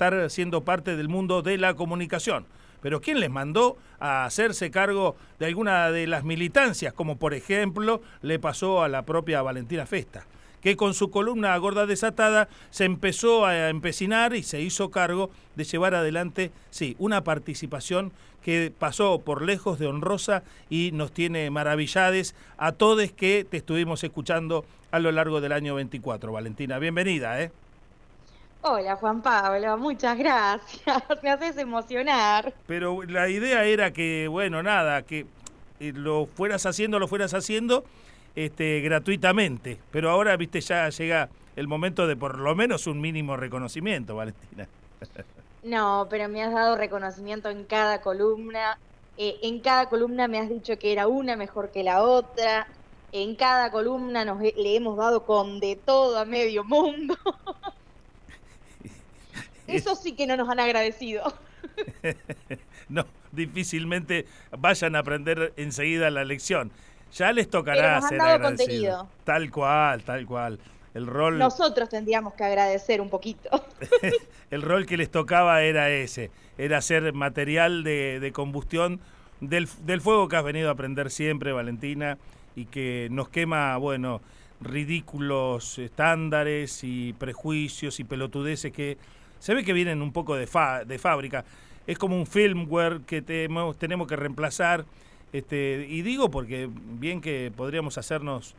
estar siendo parte del mundo de la comunicación. Pero ¿quién les mandó a hacerse cargo de alguna de las militancias, como por ejemplo le pasó a la propia Valentina Festa? que con su columna Gorda Desatada se empezó a empecinar y se hizo cargo de llevar adelante, sí, una participación que pasó por lejos de honrosa y nos tiene maravillades a todos que te estuvimos escuchando a lo largo del año 24. Valentina, bienvenida, ¿eh? Hola Juan Pablo, muchas gracias, me haces emocionar. Pero la idea era que, bueno, nada, que eh, lo fueras haciendo, lo fueras haciendo este, gratuitamente. Pero ahora, viste, ya llega el momento de por lo menos un mínimo reconocimiento, Valentina. No, pero me has dado reconocimiento en cada columna. Eh, en cada columna me has dicho que era una mejor que la otra. En cada columna nos le hemos dado con de todo a medio mundo. Eso sí que no nos han agradecido. no, difícilmente vayan a aprender enseguida la lección. Ya les tocará ser agradecidos. Tal cual, tal cual. El rol... Nosotros tendríamos que agradecer un poquito. el rol que les tocaba era ese, era ser material de, combustión del, del, fuego que has venido a aprender siempre, Valentina, y que nos quema, bueno, ridículos estándares y prejuicios y pelotudeces que se ve que vienen un poco de, de fábrica. Es como un filmware que tenemos que reemplazar este, y digo porque bien que podríamos hacernos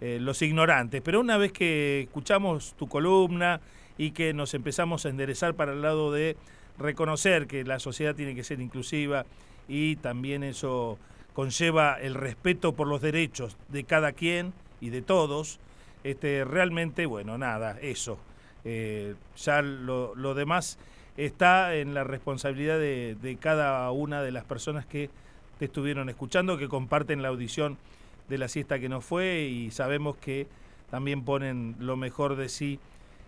eh, los ignorantes, pero una vez que escuchamos tu columna y que nos empezamos a enderezar para el lado de reconocer que la sociedad tiene que ser inclusiva y también eso conlleva el respeto por los derechos de cada quien y de todos, este, realmente, bueno, nada, eso. Eh, ya lo, demás está en la responsabilidad de cada una de las personas que te estuvieron escuchando, que comparten la audición de la siesta que nos fue y sabemos que también ponen lo mejor de sí,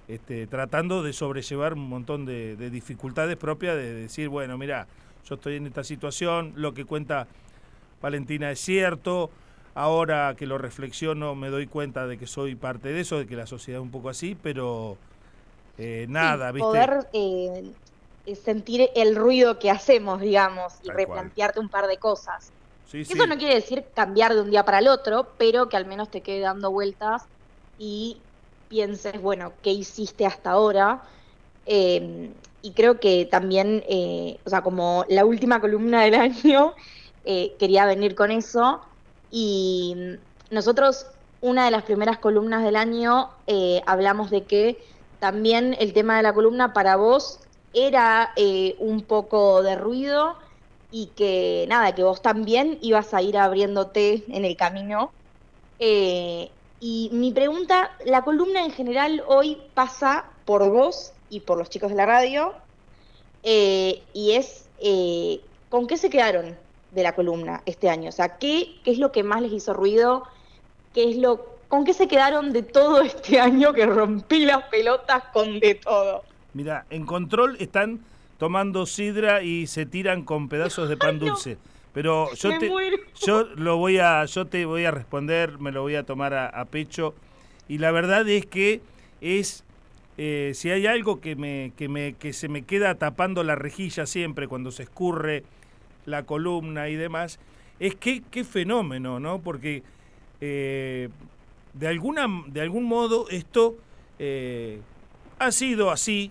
este, tratando de sobrellevar un montón de, dificultades propias, de decir, bueno, mira, yo estoy en esta situación, lo que cuenta Valentina es cierto, ahora que lo reflexiono me doy cuenta de que soy parte de eso, de que la sociedad es un poco así, pero eh, nada, ¿viste? Poder eh, sentir el ruido que hacemos, digamos, y replantearte un par de cosas. Eso no quiere decir cambiar de un día para el otro, pero que al menos te quede dando vueltas y pienses, bueno, ¿qué hiciste hasta ahora? Eh, y creo que también, eh, o sea, como la última columna del año, eh, quería venir con eso. Y nosotros, una de las primeras columnas del año, hablamos de que también el tema de la columna para vos era eh, un poco de ruido y que nada, que vos también ibas a ir abriéndote en el camino. Eh, y mi pregunta, la columna en general hoy pasa por vos y por los chicos de la radio, eh, y es, ¿con qué se quedaron de la columna este año? O sea, ¿qué, ¿qué es lo que más les hizo ruido? ¿Qué es lo, ¿Con qué se quedaron de todo este año que rompí las pelotas con de todo? Mira, en control están tomando sidra y se tiran con pedazos de pan dulce. Pero yo te, yo lo voy a, yo te voy a responder, me lo voy a tomar a, pecho. Y la verdad es que es, eh, si hay algo que me, que me, que se me queda tapando la rejilla siempre cuando se escurre la columna y demás, es que qué fenómeno, ¿no? Porque eh, de alguna, de algún modo esto eh, ha sido así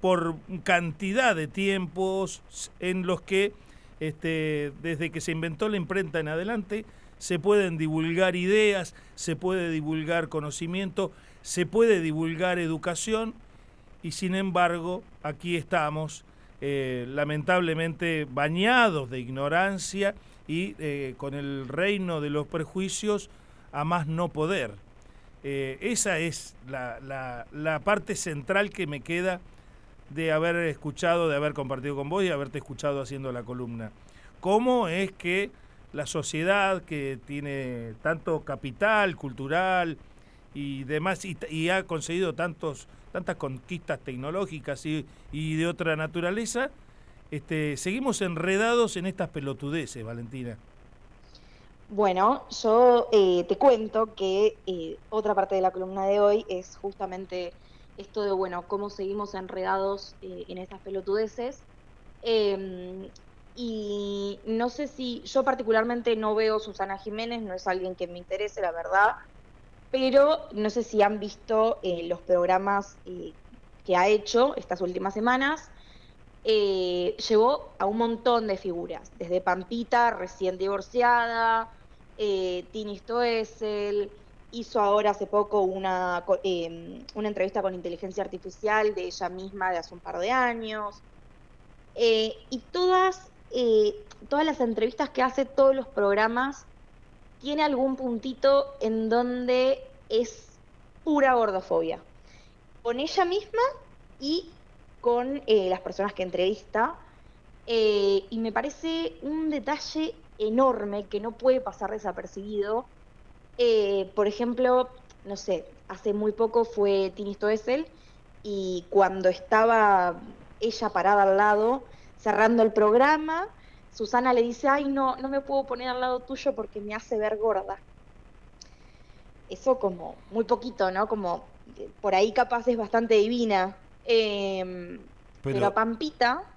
por cantidad de tiempos en los que este, desde que se inventó la imprenta en adelante se pueden divulgar ideas, se puede divulgar conocimiento, se puede divulgar educación y sin embargo aquí estamos eh, lamentablemente bañados de ignorancia y eh, con el reino de los prejuicios a más no poder. Eh, esa es la, la parte central que me queda de haber escuchado, de haber compartido con vos y haberte escuchado haciendo la columna. ¿Cómo es que la sociedad que tiene tanto capital cultural y demás y, ha conseguido tantos tantas conquistas tecnológicas y, de otra naturaleza, este, seguimos enredados en estas pelotudeces, Valentina. Bueno, yo eh, te cuento que eh, otra parte de la columna de hoy es justamente esto de, bueno, cómo seguimos enredados eh, en estas pelotudeces. Em, y no sé si, yo particularmente no veo Susana Jiménez, no es alguien que me interese, la verdad, pero no sé si han visto los programas que ha hecho estas últimas semanas. Llevó a un montón de figuras, desde Pampita, recién divorciada, eh, Tini Stoessel, hizo ahora hace poco una, em, una entrevista con inteligencia artificial de ella misma de hace un par de años. Eh, y todas, eh, todas las entrevistas que hace, todos los programas, tiene algún puntito en donde es pura gordofobia. Con ella misma y con eh, las personas que entrevista. y me parece un detalle enorme que no puede pasar desapercibido. por ejemplo, no sé, hace muy poco fue Tini Stoessel y cuando estaba ella parada al lado, cerrando el programa. Susana le dice, ay, no, no me puedo poner al lado tuyo porque me hace ver gorda. Eso como muy poquito, ¿no? Como eh, por ahí capaz es bastante divina. Em, pero, a Pampita,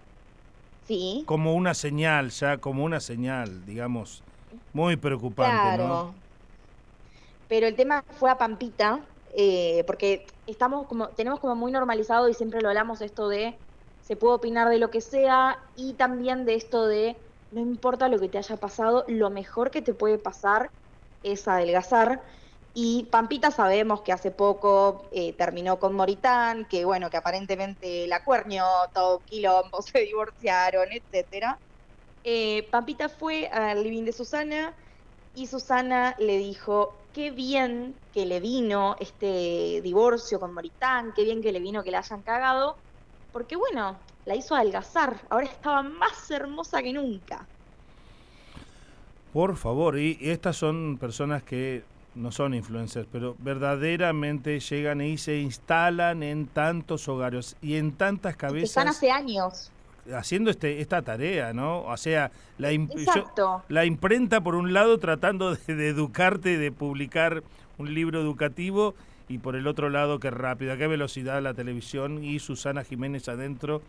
sí. Como una señal, ya como una señal, digamos, muy preocupante, claro. Pero el tema fue a Pampita, eh, porque estamos como, tenemos como muy normalizado y siempre lo hablamos esto de se puede opinar de lo que sea y también de esto de no importa lo que te haya pasado, lo mejor que te puede pasar es adelgazar. Y Pampita sabemos que hace poco eh, terminó con Moritán, que bueno, que aparentemente la cuernió, todo quilombo, se divorciaron, etcétera. Eh, Pampita fue al living de Susana y Susana le dijo, qué bien que le vino este divorcio con Moritán, qué bien que le vino que le hayan cagado, porque bueno, la hizo adelgazar, ahora estaba más hermosa que nunca. Por favor, y estas son personas que no son influencers, pero verdaderamente llegan y se instalan en tantos hogares y en tantas cabezas. están hace años. Haciendo este, esta tarea, ¿no? O sea, la, la imprenta por un lado tratando de, de educarte, de publicar un libro educativo y por el otro lado qué rápido, qué velocidad la televisión y Susana Jiménez adentro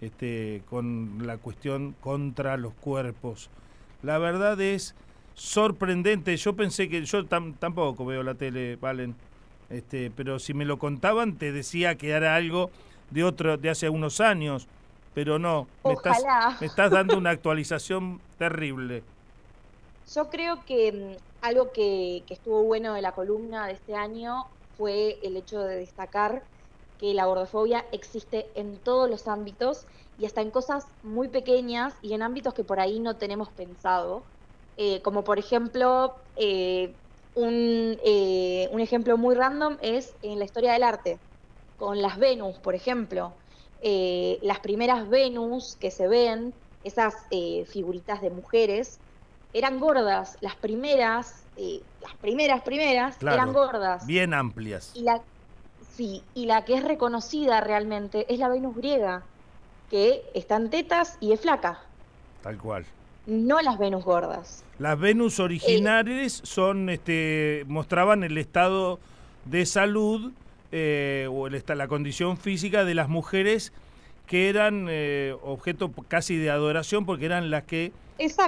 este, con la cuestión contra los cuerpos. La verdad es sorprendente. Yo pensé que yo tampoco veo la tele, Valen, este, pero si me lo contaban te decía que era algo de otro de hace unos años, pero no. Me estás, me estás dando una actualización terrible. Yo creo que mm, algo que, que estuvo bueno de la columna de este año fue el hecho de destacar que la gordofobia existe en todos los ámbitos y hasta en cosas muy pequeñas y en ámbitos que por ahí no tenemos pensado, eh, como por ejemplo, eh, un, eh, un, ejemplo muy random es en la historia del arte, con las Venus, por ejemplo. las primeras Venus que se ven, esas figuritas de mujeres, eran gordas. Las primeras las primeras, primeras, eran gordas. Bien amplias. Y la, sí, y la que es reconocida realmente es la Venus griega, que están tetas y es flaca. Tal cual. No las Venus gordas. Las Venus originales son, este, mostraban el estado de salud eh, o el, la condición física de las mujeres que eran eh, objeto casi de adoración porque eran las que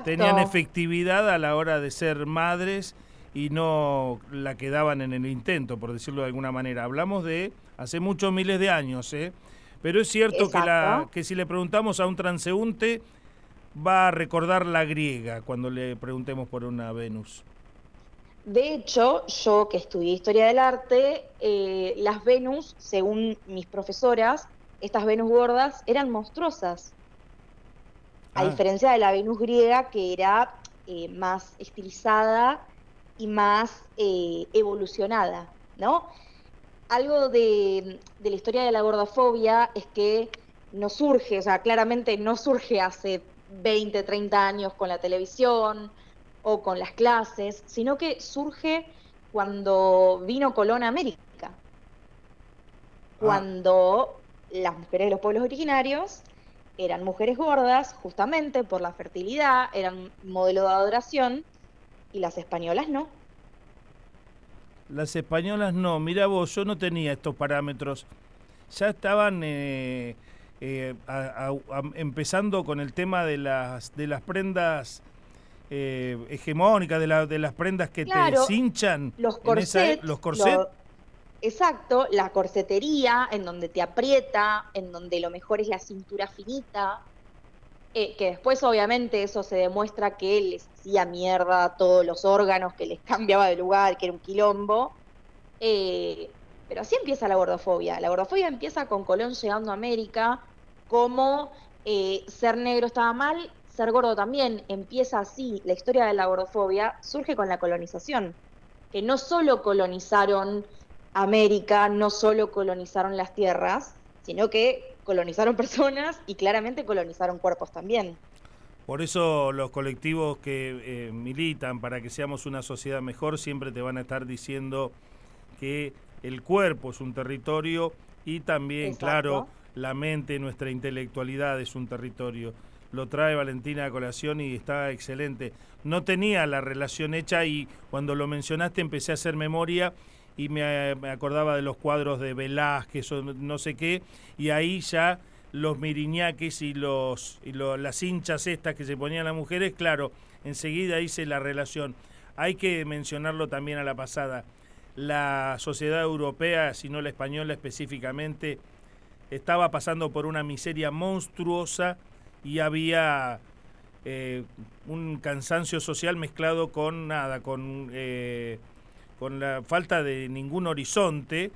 tenían efectividad a la hora de ser madres y no la quedaban en el intento, por decirlo de alguna manera. Hablamos de hace muchos miles de años, ¿eh? Pero es cierto que, la, que si le preguntamos a un transeúnte, va a recordar la griega cuando le preguntemos por una Venus. De hecho, yo que estudié historia del arte, eh, las Venus, según mis profesoras, estas Venus gordas eran monstruosas. A ah. diferencia de la Venus griega, que era eh, más estilizada y más eh, evolucionada, ¿no? Algo de, la historia de la gordofobia es que no surge, o sea, claramente no surge hace 20, 30 años con la televisión o con las clases, sino que surge cuando vino Colón a América. Ah. Cuando las mujeres de los pueblos originarios eran mujeres gordas, justamente por la fertilidad, eran modelo de adoración, y las españolas no. Las españolas no, mira vos, yo no tenía estos parámetros. ya estaban eh, eh, empezando con el tema de las, de las prendas hegemónicas, de, la, de las prendas que te cinchan. Los corsets. los corsets. exacto, la corsetería, en donde te aprieta, en donde lo mejor es la cintura finita. que después obviamente eso se demuestra que les hacía mierda todos los órganos, que les cambiaba de lugar, que era un quilombo. Eh, pero así empieza la gordofobia. La gordofobia empieza con Colón llegando a América, como eh, ser negro estaba mal, ser gordo también. Empieza así. La historia de la gordofobia surge con la colonización, que no solo colonizaron América, no solo colonizaron las tierras, sino que colonizaron personas y claramente colonizaron cuerpos también. Por eso los colectivos que eh, militan para que seamos una sociedad mejor siempre te van a estar diciendo que el cuerpo es un territorio y también, claro, la mente, nuestra intelectualidad es un territorio. Lo trae Valentina a colación y está excelente. No tenía la relación hecha y cuando lo mencionaste empecé a hacer memoria y me, acordaba de los cuadros de Velázquez o no sé qué, y ahí ya los miriñaques y, los, y las hinchas estas que se ponían las mujeres, claro, enseguida hice la relación. Hay que mencionarlo también a la pasada la sociedad europea, si no la española específicamente, estaba pasando por una miseria monstruosa y había eh, un cansancio social mezclado con nada, con, eh, con la falta de ningún horizonte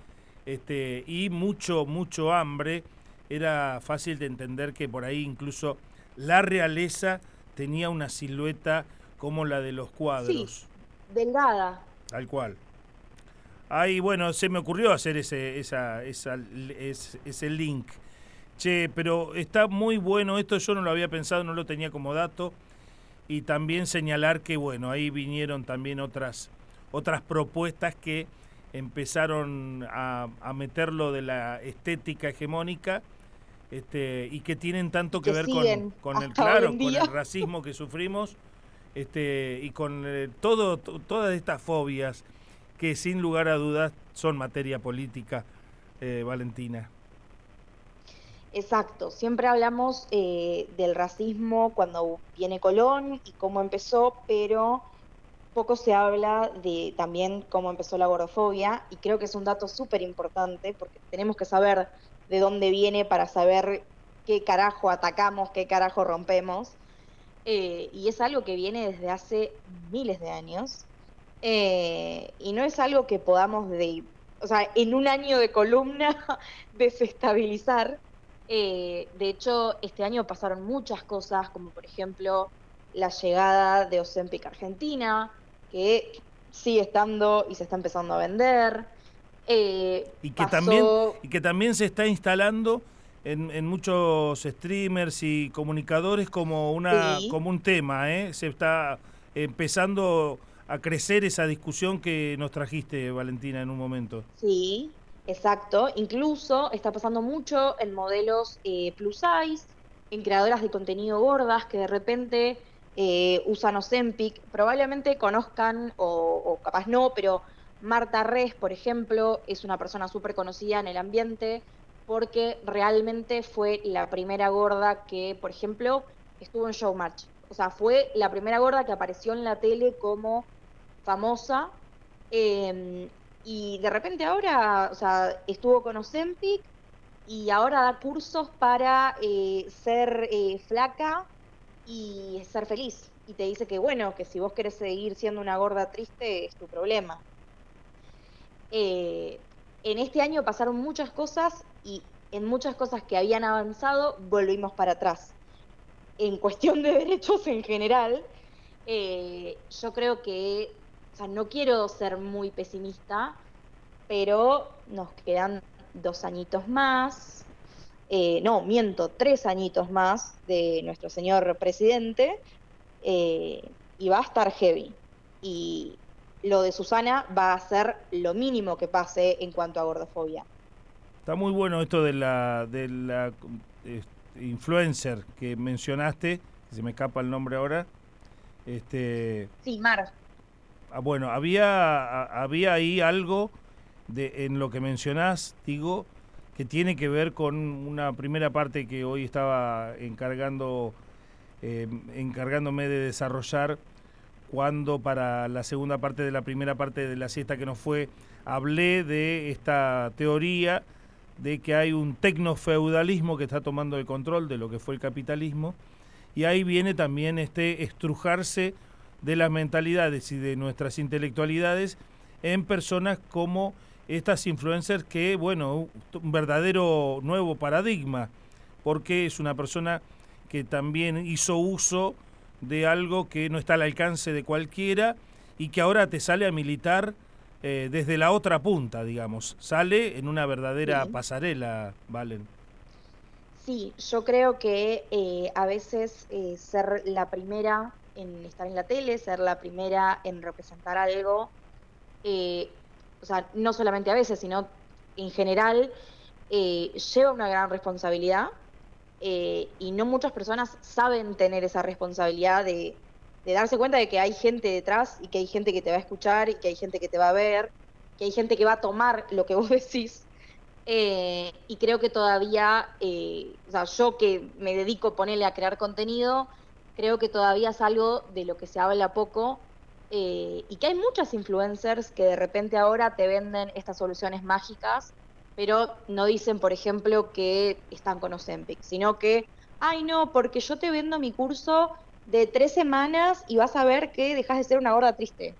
este, y mucho, mucho hambre. Era fácil de entender que por ahí incluso la realeza tenía una silueta como la de los cuadros. delgada. Tal cual. Ahí, bueno, se me ocurrió hacer ese, esa, esa, ese, link. Che, pero está muy bueno esto, yo no lo había pensado, no lo tenía como dato. Y también señalar que, bueno, ahí vinieron también otras, otras propuestas que empezaron a, a meterlo de la estética hegemónica este, y que tienen tanto que, ver con, con el claro, con el racismo que sufrimos este, y con eh, todo, todas estas fobias que sin lugar a dudas son materia política, eh, Valentina. Exacto, siempre hablamos eh, del racismo cuando viene Colón y cómo empezó, pero poco se habla de también cómo empezó la gordofobia y creo que es un dato súper importante porque tenemos que saber de dónde viene para saber qué carajo atacamos, qué carajo rompemos. Eh, y es algo que viene desde hace miles de años. Eh, y no es algo que podamos, de, o sea, en un año de columna desestabilizar. Eh, de hecho, este año pasaron muchas cosas, como por ejemplo la llegada de Ozempic Argentina, que sigue estando y se está empezando a vender. Eh, y, que también, y que también se está instalando en, en, muchos streamers y comunicadores como, una, como un tema. Se está empezando a crecer esa discusión que nos trajiste, Valentina, en un momento. Sí, exacto. Incluso está pasando mucho en modelos eh, plus size, en creadoras de contenido gordas que de repente eh, usan Ozempic. Probablemente conozcan, o, capaz no, pero Marta Res, por ejemplo, es una persona súper conocida en el ambiente porque realmente fue la primera gorda que, por ejemplo, estuvo en Showmatch. O sea, fue la primera gorda que apareció en la tele como famosa. Em, y de repente ahora, o sea, estuvo con Ozempic y ahora da cursos para eh, ser eh, flaca y ser feliz. Y te dice que bueno, que si vos querés seguir siendo una gorda triste es tu problema. Eh, en este año pasaron muchas cosas y en muchas cosas que habían avanzado volvimos para atrás. En cuestión de derechos en general, yo creo que o sea, no quiero ser muy pesimista, pero nos quedan dos añitos más, eh, no, miento, tres añitos más de nuestro señor presidente, eh, y va a estar heavy. Y lo de Susana va a ser lo mínimo que pase en cuanto a gordofobia. Está muy bueno esto de la, de la influencer que mencionaste, se me escapa el nombre ahora. Este, sí, Mar. Ah, bueno, había, había ahí algo de, en lo que mencionás, digo, que tiene que ver con una primera parte que hoy estaba encargando, eh, encargándome de desarrollar cuando para la segunda parte de la primera parte de la siesta que nos fue, hablé de esta teoría de que hay un tecnofeudalismo que está tomando el control de lo que fue el capitalismo, y ahí viene también este estrujarse de las mentalidades y de nuestras intelectualidades en personas como estas influencers que, bueno, un verdadero nuevo paradigma, porque es una persona que también hizo uso de algo que no está al alcance de cualquiera y que ahora te sale a militar eh, desde la otra punta, digamos. Sale en una verdadera pasarela, Valen. Sí, yo creo que eh, a veces eh, ser la primera en estar en la tele, ser la primera en representar algo, o sea, no solamente a veces, sino en general, lleva una gran responsabilidad eh, y no muchas personas saben tener esa responsabilidad de, darse cuenta de que hay gente detrás y que hay gente que te va a escuchar y que hay gente que te va a ver, que hay gente que va a tomar lo que vos decís. Eh, y creo que todavía, eh, o sea, yo que me dedico ponerle a crear contenido, creo que todavía es algo de lo que se habla poco y que hay muchas influencers que de repente ahora te venden estas soluciones mágicas pero no dicen, por ejemplo, que están con Ozempic, sino que, ay no, porque yo te vendo mi curso de tres semanas y vas a ver que dejas de ser una gorda triste.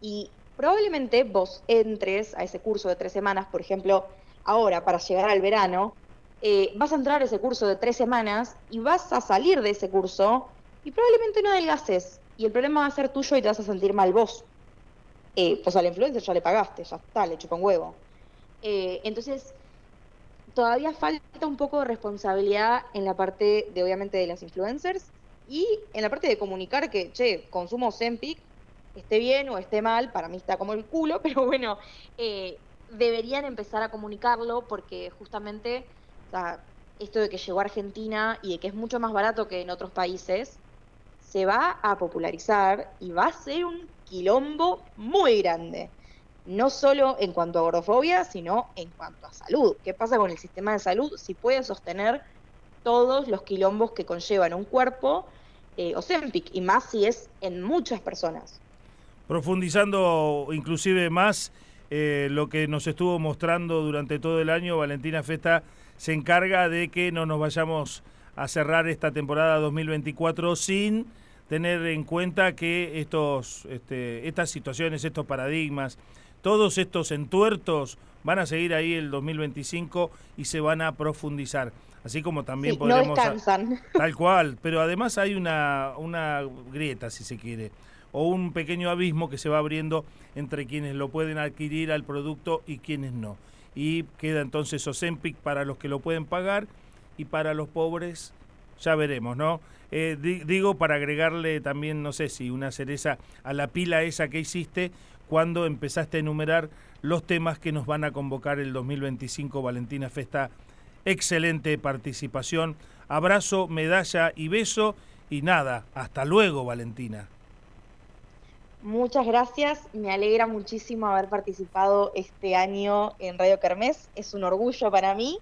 Y probablemente vos entres a ese curso de tres semanas, por ejemplo, ahora para llegar al verano, eh, vas a entrar a ese curso de tres semanas y vas a salir de ese curso y probablemente no adelgaces. Y el problema va a ser tuyo y te vas a sentir mal vos. Eh, pues al influencer ya le pagaste, ya está, le chupa un huevo. Eh, entonces, todavía falta un poco de responsabilidad en la parte de, obviamente, de las influencers y en la parte de comunicar que, che, consumo Zempic, esté bien o esté mal, para mí está como el culo, pero bueno, eh, deberían empezar a comunicarlo porque justamente esto de que llegó a Argentina y de que es mucho más barato que en otros países, se va a popularizar y va a ser un quilombo muy grande no solo en cuanto a gordofobia, sino en cuanto a salud. ¿Qué pasa con el sistema de salud si puede sostener todos los quilombos que conllevan un cuerpo eh, Ozempic, y más si es en muchas personas? Profundizando inclusive más eh, lo que nos estuvo mostrando durante todo el año, Valentina Festa se encarga de que no nos vayamos a cerrar esta temporada 2024 sin tener en cuenta que estos, este, estas situaciones, estos paradigmas, todos estos entuertos van a seguir ahí el 2025 y se van a profundizar. Así como también podemos... Tal cual, pero además hay una, una grieta, si se quiere, o un pequeño abismo que se va abriendo entre quienes lo pueden adquirir al producto y quienes no. Y queda entonces Ozempic para los que lo pueden pagar y para los pobres ya veremos, ¿no? Eh, digo para agregarle también, no sé si una cereza a la pila esa que hiciste, cuando empezaste a enumerar los temas que nos van a convocar el 2025 Valentina Festa. Excelente participación. Abrazo, medalla y beso. Y nada, hasta luego Valentina. Muchas gracias, me alegra muchísimo haber participado este año en Radio Kermés, es un orgullo para mí.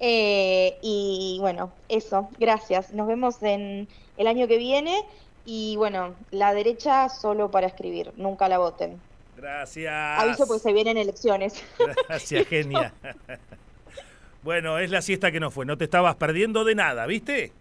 Eh, y bueno, eso, gracias. Nos vemos en el año que viene y bueno, la derecha solo para escribir, nunca la voten. Gracias. Aviso pues se vienen elecciones. Gracias, genia. bueno, es la siesta que no fue, no te estabas perdiendo de nada, ¿viste?